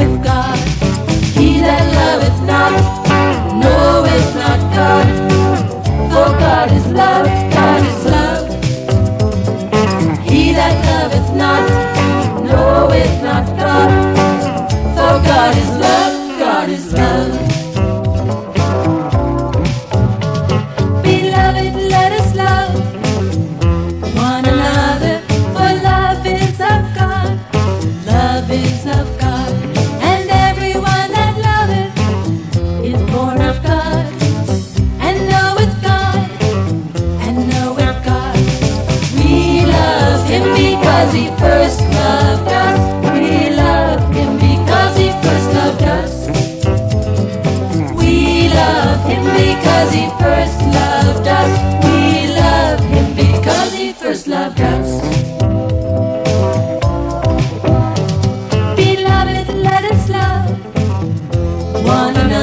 knoweth God. He that loveth not knoweth not God. For God is love, God is love. He that loveth not knoweth not God. For God is love, God is love. of God. because he first loved us. We love him because he first loved us. We love him because he first loved us. We love him because he first loved us. Beloved, let us love one another.